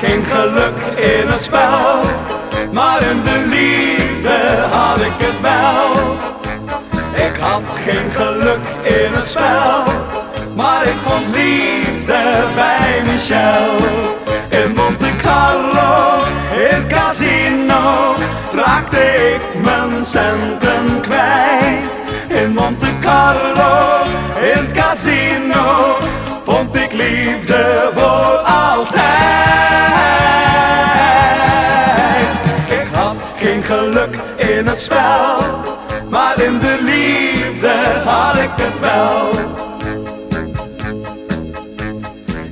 geen geluk in het spel, maar in de liefde had ik het wel. Ik had geen geluk in het spel, maar ik vond liefde bij Michel. In Monte Carlo, in het casino, raakte ik mijn centen kwijt. In Monte Carlo, in het casino, vond ik liefde voor altijd. Geluk in het spel, maar in de liefde had ik het wel.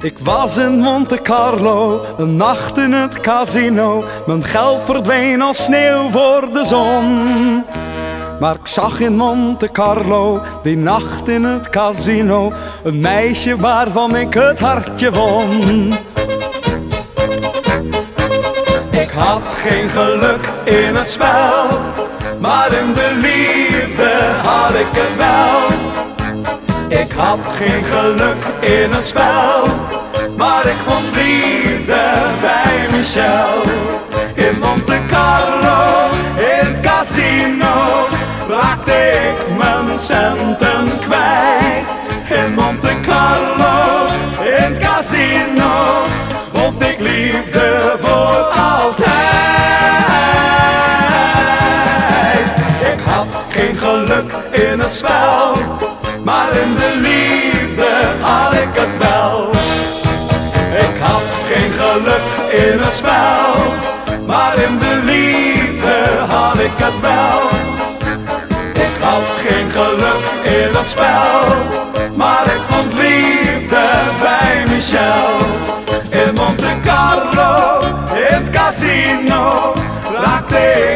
Ik was in Monte Carlo, een nacht in het casino. Mijn geld verdween als sneeuw voor de zon. Maar ik zag in Monte Carlo, die nacht in het casino, een meisje waarvan ik het hartje won. Had geen geluk in het spel, maar in de liefde had ik het wel. Ik had geen geluk in het spel, maar ik vond liefde bij Michel. In Monte Carlo, in het casino, raakte ik mijn centen kwijt. In Monte Carlo, in het casino, vond ik liefde spel, maar in de liefde had ik het wel. Ik had geen geluk in het spel, maar in de liefde had ik het wel. Ik had geen geluk in het spel, maar ik vond liefde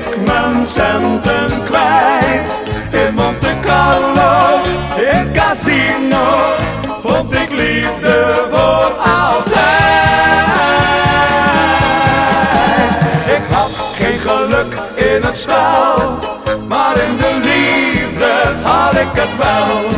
ik mijn centen kwijt. In Monte Carlo, in het casino, vond ik liefde voor altijd. Ik had geen geluk in het spel, maar in de liefde had ik het wel.